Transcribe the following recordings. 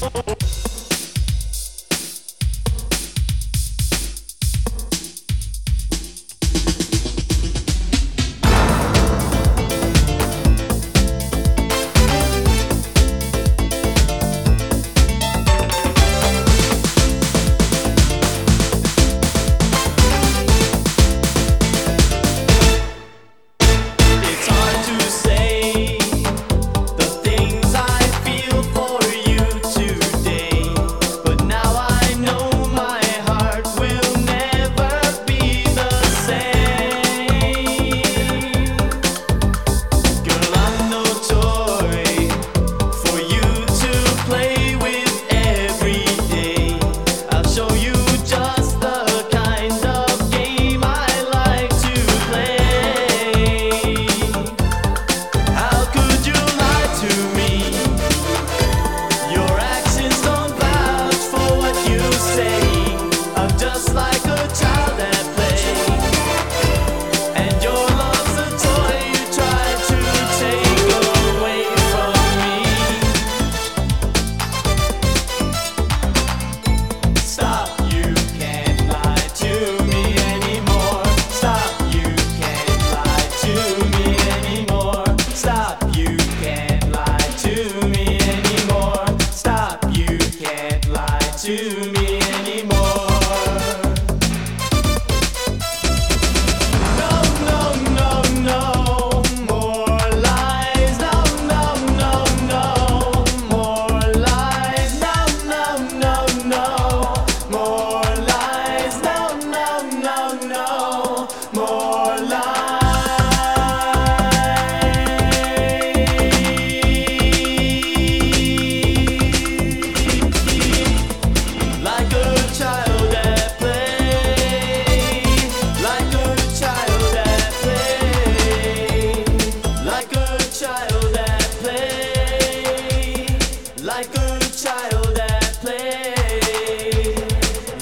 Oh,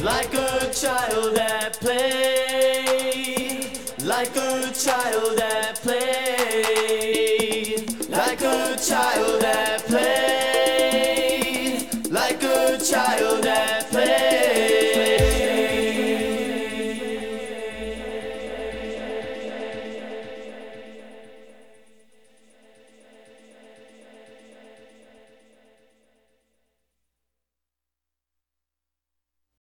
Like a child at play. Like a child at play. Like a child at play.